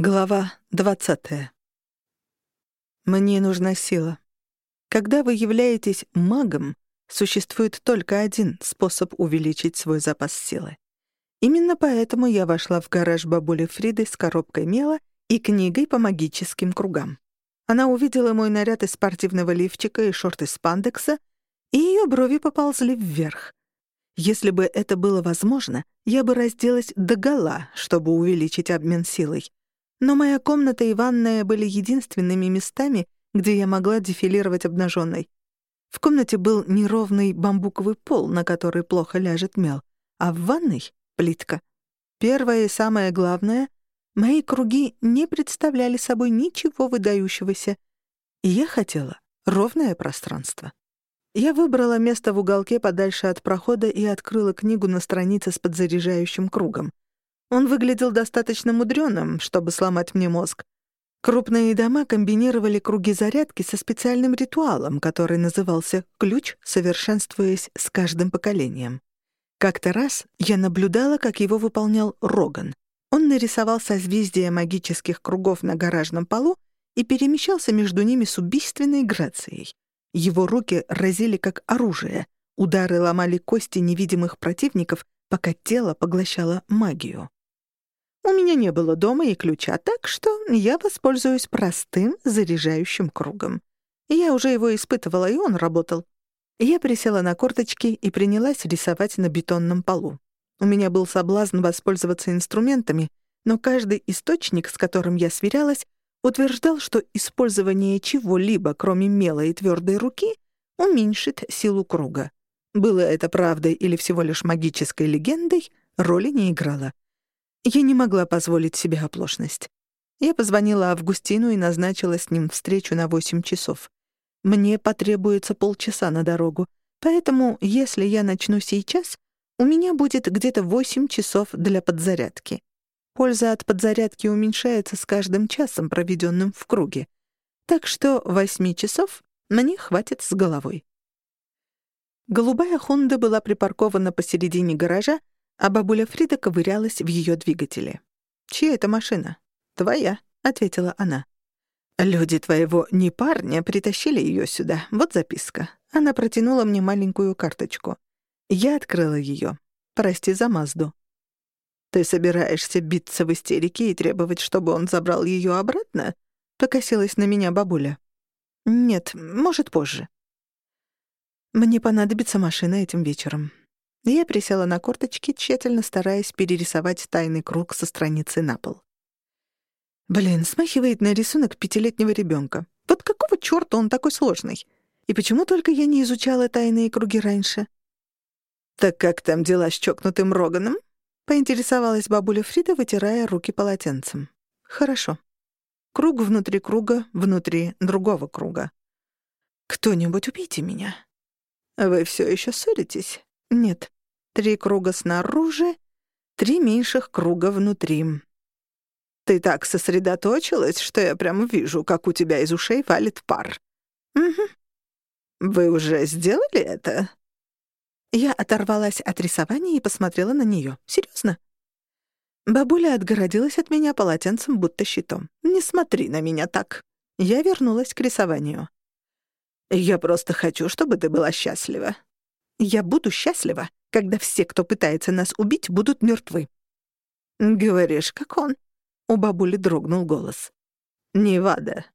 Глава 20. Мне нужна сила. Когда вы являетесь магом, существует только один способ увеличить свой запас силы. Именно поэтому я вошла в гараж бабули Фриды с коробкой мела и книгой по магическим кругам. Она увидела мой наряд из спортивного лифчика и шорты спандекса, и ее брови поползли вверх. Если бы это было возможно, я бы разделась догола, чтобы увеличить обмен силой. Но моя комната и ванная были единственными местами, где я могла дефилировать обнаженной. В комнате был неровный бамбуковый пол, на который плохо ляжет мел, а в ванной — плитка. Первое и самое главное — мои круги не представляли собой ничего выдающегося, и я хотела ровное пространство. Я выбрала место в уголке подальше от прохода и открыла книгу на странице с подзаряжающим кругом. Он выглядел достаточно мудрёным, чтобы сломать мне мозг. Крупные дома комбинировали круги зарядки со специальным ритуалом, который назывался «ключ», совершенствуясь с каждым поколением. Как-то раз я наблюдала, как его выполнял Роган. Он нарисовал созвездие магических кругов на гаражном полу и перемещался между ними с убийственной грацией. Его руки разили как оружие, удары ломали кости невидимых противников, пока тело поглощало магию. У меня не было дома и ключа, так что я воспользуюсь простым заряжающим кругом. Я уже его испытывала, и он работал. Я присела на корточки и принялась рисовать на бетонном полу. У меня был соблазн воспользоваться инструментами, но каждый источник, с которым я сверялась, утверждал, что использование чего-либо, кроме мела и твердой руки, уменьшит силу круга. Было это правдой или всего лишь магической легендой, роли не играло. Я не могла позволить себе оплошность. Я позвонила Августину и назначила с ним встречу на 8 часов. Мне потребуется полчаса на дорогу, поэтому, если я начну сейчас, у меня будет где-то 8 часов для подзарядки. Польза от подзарядки уменьшается с каждым часом, проведенным в круге. Так что 8 часов мне хватит с головой. Голубая «Хонда» была припаркована посередине гаража, а бабуля Фрида ковырялась в ее двигателе. «Чья это машина?» «Твоя», — ответила она. «Люди твоего не парня притащили ее сюда. Вот записка». Она протянула мне маленькую карточку. Я открыла ее. «Прости за Мазду». «Ты собираешься биться в истерике и требовать, чтобы он забрал ее обратно?» — покосилась на меня бабуля. «Нет, может, позже». «Мне понадобится машина этим вечером. Я присела на корточки, тщательно стараясь перерисовать тайный круг со страницы на пол. Блин, смахивает на рисунок пятилетнего ребенка. Вот какого чёрта он такой сложный? И почему только я не изучала тайные круги раньше? «Так как там дела с чокнутым Роганом?» — поинтересовалась бабуля Фрида, вытирая руки полотенцем. «Хорошо. Круг внутри круга, внутри другого круга. Кто-нибудь убейте меня. Вы все еще ссоритесь?» Нет. Три круга снаружи, три меньших круга внутри. Ты так сосредоточилась, что я прямо вижу, как у тебя из ушей валит пар. Угу. Вы уже сделали это? Я оторвалась от рисования и посмотрела на нее. Серьезно? Бабуля отгородилась от меня полотенцем, будто щитом. «Не смотри на меня так». Я вернулась к рисованию. «Я просто хочу, чтобы ты была счастлива. Я буду счастлива, когда все, кто пытается нас убить, будут мертвы. Говоришь, как он? У бабули дрогнул голос. Невада.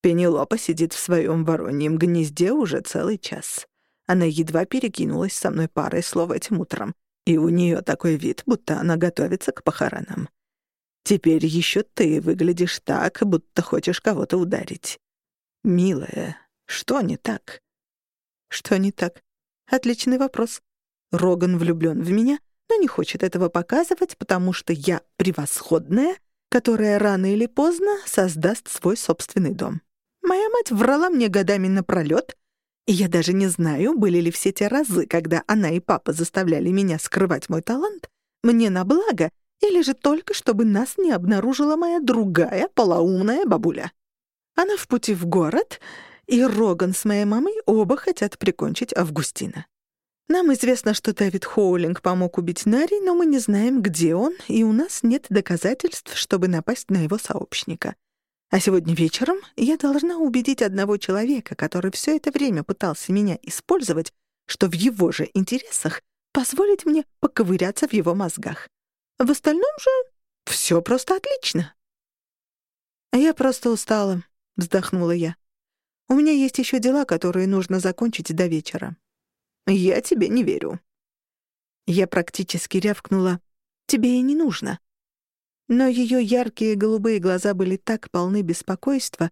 Пенелопа сидит в своем вороньем гнезде уже целый час. Она едва перекинулась со мной парой слов этим утром, и у нее такой вид, будто она готовится к похоронам. Теперь еще ты выглядишь так, будто хочешь кого-то ударить. Милая, что не так? Что не так? Отличный вопрос. Роган влюблён в меня, но не хочет этого показывать, потому что я превосходная, которая рано или поздно создаст свой собственный дом. Моя мать врала мне годами напролёт, и я даже не знаю, были ли все те разы, когда она и папа заставляли меня скрывать мой талант, мне на благо, или же только чтобы нас не обнаружила моя другая полоумная бабуля. Она в пути в город, и Роган с моей мамой оба хотят прикончить Августина. Нам известно, что Дэвид Хоулинг помог убить Нари, но мы не знаем, где он, и у нас нет доказательств, чтобы напасть на его сообщника. А сегодня вечером я должна убедить одного человека, который все это время пытался меня использовать, что в его же интересах позволить мне поковыряться в его мозгах. В остальном же все просто отлично. «Я просто устала», — вздохнула я. «У меня есть еще дела, которые нужно закончить до вечера». «Я тебе не верю». Я практически рявкнула. «Тебе и не нужно». Но ее яркие голубые глаза были так полны беспокойства,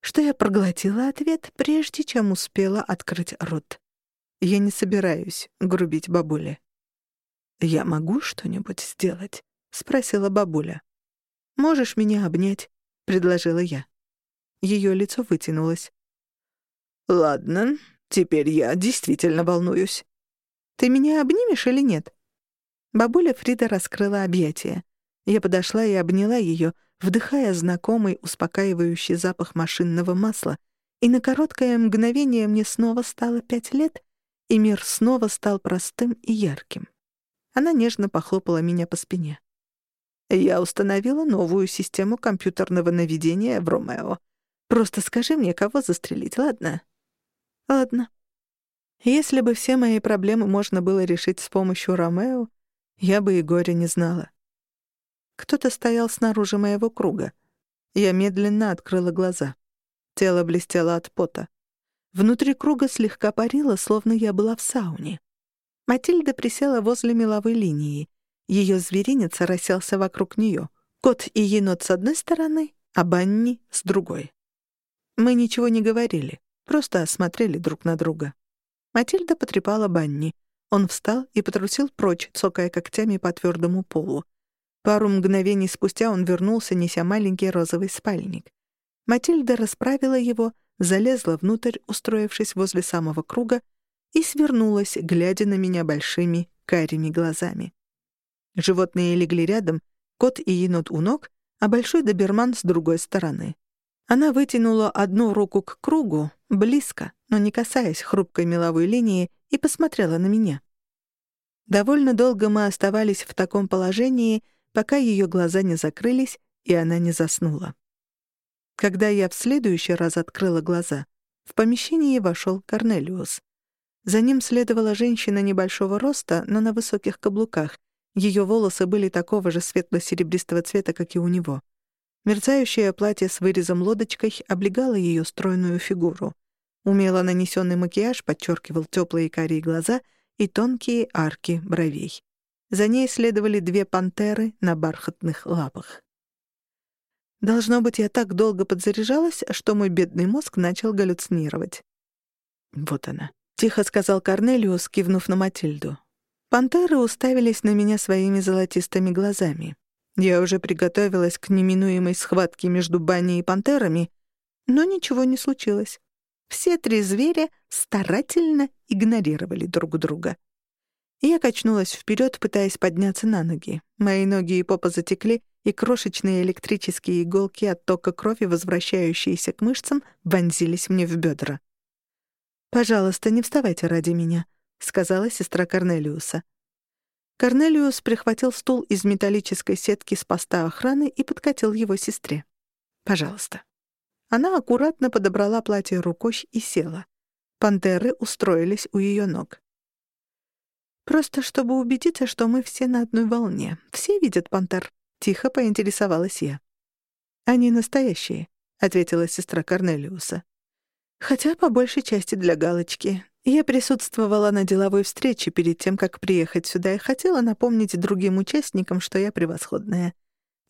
что я проглотила ответ, прежде чем успела открыть рот. Я не собираюсь грубить бабуле. «Я могу что-нибудь сделать?» — спросила бабуля. «Можешь меня обнять?» — предложила я. Ее лицо вытянулось. «Ладно, теперь я действительно волнуюсь. Ты меня обнимешь или нет?» Бабуля Фрида раскрыла объятия. Я подошла и обняла ее, вдыхая знакомый успокаивающий запах машинного масла, и на короткое мгновение мне снова стало пять лет, и мир снова стал простым и ярким. Она нежно похлопала меня по спине. «Я установила новую систему компьютерного наведения в Ромео. Просто скажи мне, кого застрелить, ладно?» «Ладно». Если бы все мои проблемы можно было решить с помощью Ромео, я бы и горя не знала. Кто-то стоял снаружи моего круга. Я медленно открыла глаза. Тело блестело от пота. Внутри круга слегка парило, словно я была в сауне. Матильда присела возле меловой линии. Ее зверинец расселся вокруг нее. Кот и енот с одной стороны, а Банни — с другой. Мы ничего не говорили, просто осмотрели друг на друга. Матильда потрепала Банни. Он встал и потрусил прочь, цокая когтями по твердому полу. Пару мгновений спустя он вернулся, неся маленький розовый спальник. Матильда расправила его, залезла внутрь, устроившись возле самого круга, и свернулась, глядя на меня большими карими глазами. Животные легли рядом, кот и енот у ног, а большой доберман с другой стороны. Она вытянула одну руку к кругу, близко, но не касаясь хрупкой меловой линии, и посмотрела на меня. Довольно долго мы оставались в таком положении, пока ее глаза не закрылись, и она не заснула. Когда я в следующий раз открыла глаза, в помещение вошел Корнелиус. За ним следовала женщина небольшого роста, но на высоких каблуках. Ее волосы были такого же светло-серебристого цвета, как и у него. Мерцающее платье с вырезом лодочкой облегало ее стройную фигуру. Умело нанесенный макияж подчеркивал теплые карие глаза и тонкие арки бровей. За ней следовали две пантеры на бархатных лапах. Должно быть, я так долго подзаряжалась, что мой бедный мозг начал галлюцинировать. Вот она. — тихо сказал Корнелиус, кивнув на Матильду. Пантеры уставились на меня своими золотистыми глазами. Я уже приготовилась к неминуемой схватке между Банни и пантерами, но ничего не случилось. Все три зверя старательно игнорировали друг друга. Я качнулась вперед, пытаясь подняться на ноги. Мои ноги и попа затекли, и крошечные электрические иголки от тока крови, возвращающиеся к мышцам, вонзились мне в бедра. «Пожалуйста, не вставайте ради меня», — сказала сестра Корнелиуса. Корнелиус прихватил стул из металлической сетки с поста охраны и подкатил его сестре. «Пожалуйста». Она аккуратно подобрала платье рукой и села. Пантеры устроились у ее ног. «Просто чтобы убедиться, что мы все на одной волне. Все видят пантер?» — тихо поинтересовалась я. «Они настоящие», — ответила сестра Корнелиуса. Хотя по большей части для галочки. Я присутствовала на деловой встрече перед тем, как приехать сюда, и хотела напомнить другим участникам, что я превосходная.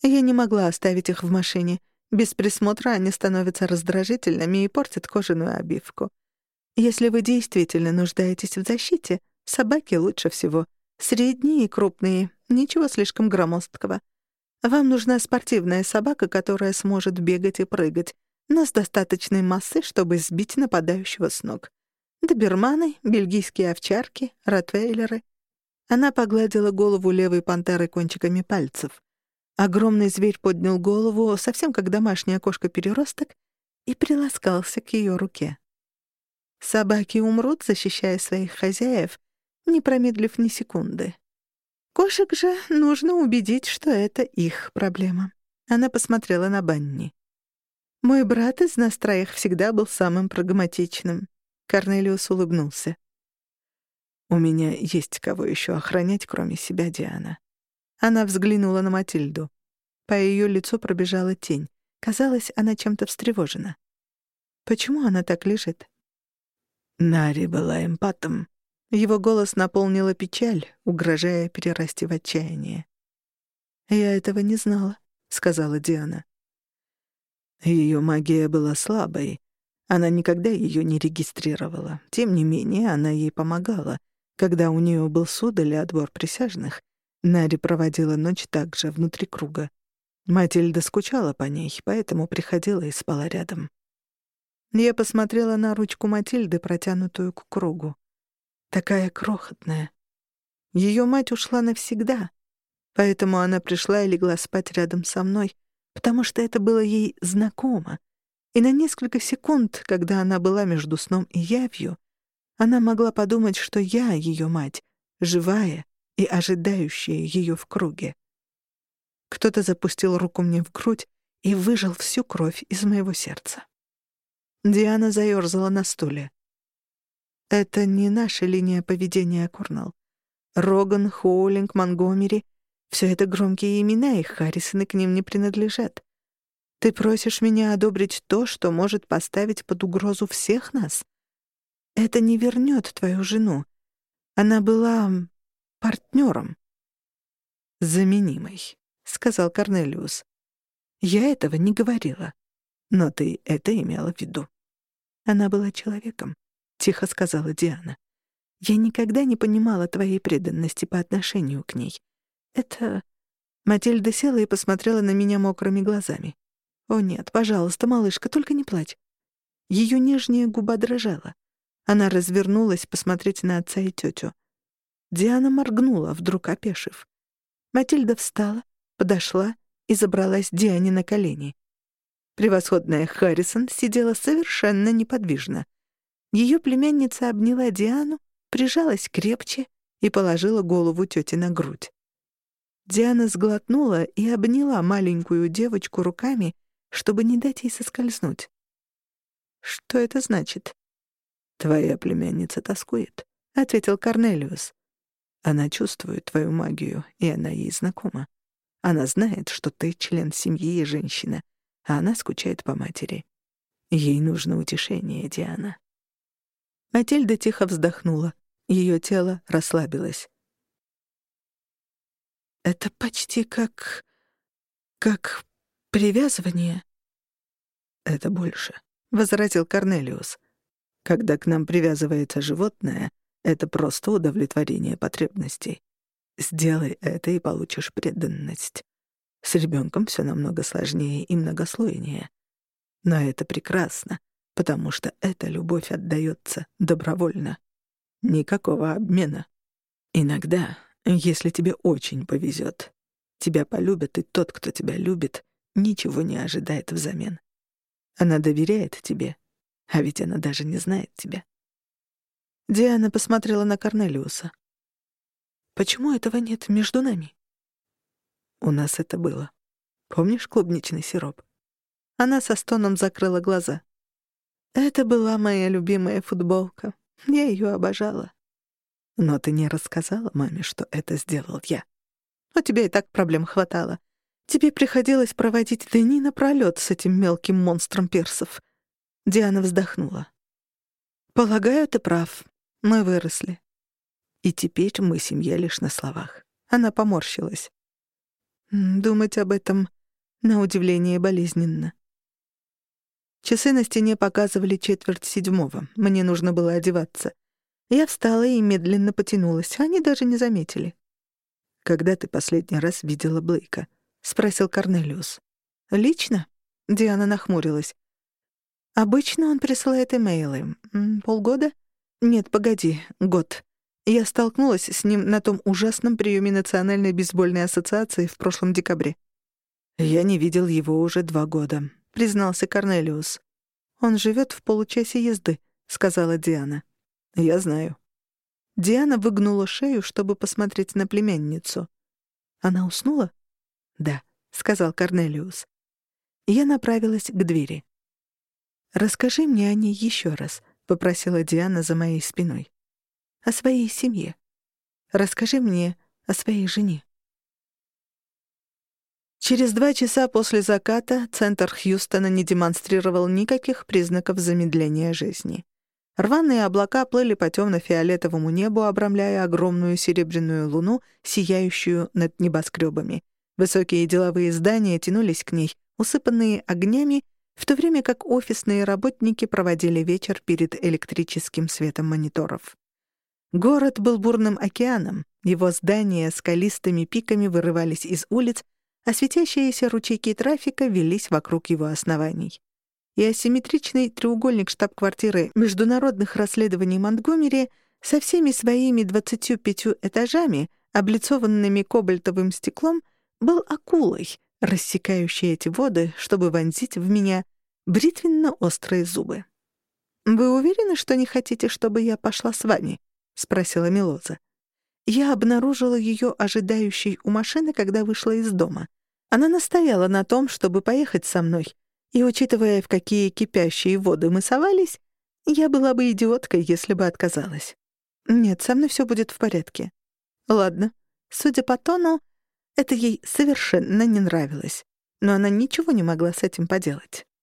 Я не могла оставить их в машине. Без присмотра они становятся раздражительными и портят кожаную обивку. Если вы действительно нуждаетесь в защите, собаки лучше всего. Средние и крупные, ничего слишком громоздкого. Вам нужна спортивная собака, которая сможет бегать и прыгать, но с достаточной массой, чтобы сбить нападающего с ног. Доберманы, бельгийские овчарки, ротвейлеры. Она погладила голову левой пантеры кончиками пальцев. Огромный зверь поднял голову, совсем как домашняя кошка-переросток, и приласкался к ее руке. Собаки умрут, защищая своих хозяев, не промедлив ни секунды. Кошек же нужно убедить, что это их проблема. Она посмотрела на Банни. «Мой брат из нас троих всегда был самым прагматичным». Корнелиус улыбнулся. «У меня есть кого еще охранять, кроме себя, Диана». Она взглянула на Матильду. По ее лицу пробежала тень. Казалось, она чем-то встревожена. Почему она так лежит? Нари была эмпатом. Его голос наполнила печаль, угрожая перерасти в отчаяние. «Я этого не знала», — сказала Диана. Ее магия была слабой. Она никогда ее не регистрировала. Тем не менее, она ей помогала. Когда у нее был суд или отбор присяжных, Нари проводила ночь также внутри круга. Матильда скучала по ней, поэтому приходила и спала рядом. Я посмотрела на ручку Матильды, протянутую к кругу. Такая крохотная. Ее мать ушла навсегда, поэтому она пришла и легла спать рядом со мной, потому что это было ей знакомо. И на несколько секунд, когда она была между сном и явью, она могла подумать, что я ее мать, живая и ожидающая ее в круге. Кто-то запустил руку мне в грудь и выжал всю кровь из моего сердца. Диана заёрзала на стуле. «Это не наша линия поведения, Курнал. Роган, Хоулинг, Монгомери — все это громкие имена, и Харрисоны к ним не принадлежат. Ты просишь меня одобрить то, что может поставить под угрозу всех нас? Это не вернет твою жену. Она была партнером. Заменимой. — сказал Корнелиус. «Я этого не говорила. Но ты это имела в виду». «Она была человеком», — тихо сказала Диана. «Я никогда не понимала твоей преданности по отношению к ней. Это...» Матильда села и посмотрела на меня мокрыми глазами. «О нет, пожалуйста, малышка, только не плачь». Ее нижняя губа дрожала. Она развернулась посмотреть на отца и тетю. Диана моргнула, вдруг опешив. Матильда встала, подошла и забралась Диане на колени. Превосходная Харрисон сидела совершенно неподвижно. Ее племянница обняла Диану, прижалась крепче и положила голову тети на грудь. Диана сглотнула и обняла маленькую девочку руками, чтобы не дать ей соскользнуть. «Что это значит?» «Твоя племянница тоскует», — ответил Корнелиус. «Она чувствует твою магию, и она ей знакома. Она знает, что ты член семьи и женщина, а она скучает по матери. Ей нужно утешение, Диана. Матильда тихо вздохнула. Ее тело расслабилось. «Это почти как... как привязывание». «Это больше», — возразил Корнелиус. «Когда к нам привязывается животное, это просто удовлетворение потребностей. Сделай это и получишь преданность. С ребенком все намного сложнее и многослойнее. Но это прекрасно, потому что эта любовь отдается добровольно. Никакого обмена. Иногда, если тебе очень повезет, тебя полюбят, и тот, кто тебя любит, ничего не ожидает взамен. Она доверяет тебе, а ведь она даже не знает тебя. Диана посмотрела на Корнелиуса. Почему этого нет между нами? У нас это было. Помнишь клубничный сироп? Она со стоном закрыла глаза. Это была моя любимая футболка. Я ее обожала. Но ты не рассказала маме, что это сделал я. У тебя и так проблем хватало. Тебе приходилось проводить дни напролёт с этим мелким монстром персов. Диана вздохнула. Полагаю, ты прав. Мы выросли. И теперь мы семья лишь на словах. Она поморщилась. Думать об этом, на удивление, болезненно. Часы на стене показывали четверть седьмого. Мне нужно было одеваться. Я встала и медленно потянулась. Они даже не заметили. «Когда ты последний раз видела Блейка?» — спросил Корнелиус. «Лично?» — Диана нахмурилась. «Обычно он присылает имейлы. Полгода?» «Нет, погоди, год. Я столкнулась с ним на том ужасном приеме Национальной бейсбольной ассоциации в прошлом декабре. «Я не видел его уже два года», — признался Корнелиус. «Он живет в получасе езды», — сказала Диана. «Я знаю». Диана выгнула шею, чтобы посмотреть на племянницу. «Она уснула?» «Да», — сказал Корнелиус. Я направилась к двери. «Расскажи мне о ней еще раз», — попросила Диана за моей спиной. «О своей семье. Расскажи мне о своей жене». Через два часа после заката центр Хьюстона не демонстрировал никаких признаков замедления жизни. Рваные облака плыли по темно-фиолетовому небу, обрамляя огромную серебряную луну, сияющую над небоскребами. Высокие деловые здания тянулись к ней, усыпанные огнями, в то время как офисные работники проводили вечер перед электрическим светом мониторов. Город был бурным океаном, его здания скалистыми пиками вырывались из улиц, а светящиеся ручейки трафика велись вокруг его оснований. И асимметричный треугольник штаб-квартиры международных расследований Монтгомери со всеми своими 25 этажами, облицованными кобальтовым стеклом, был акулой, рассекающей эти воды, чтобы вонзить в меня бритвенно-острые зубы. «Вы уверены, что не хотите, чтобы я пошла с вами?» — спросила Милоза. Я обнаружила ее ожидающей у машины, когда вышла из дома. Она настояла на том, чтобы поехать со мной, и, учитывая, в какие кипящие воды мы совались, я была бы идиоткой, если бы отказалась. Нет, со мной все будет в порядке. Ладно. Судя по тону, это ей совершенно не нравилось, но она ничего не могла с этим поделать.